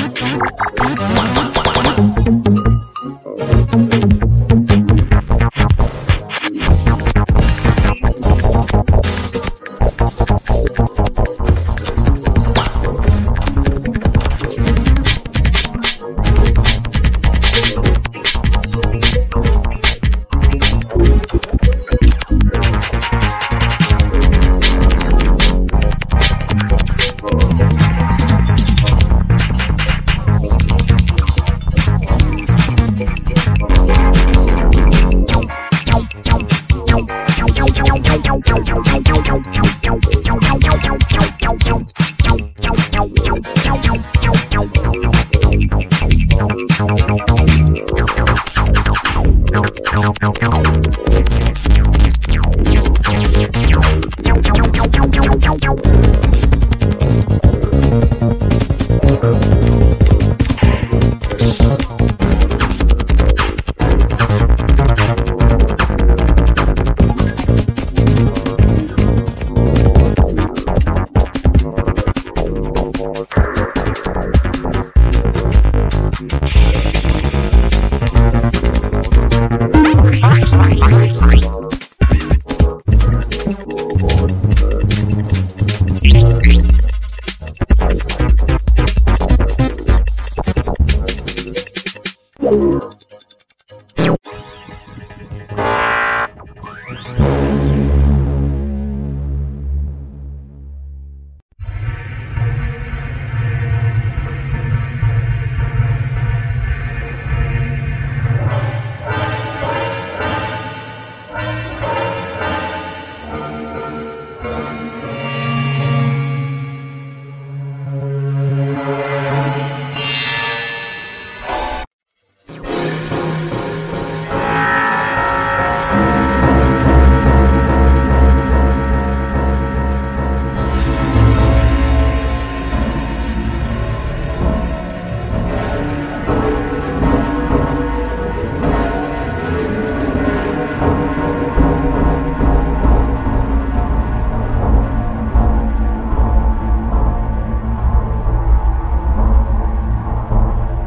What?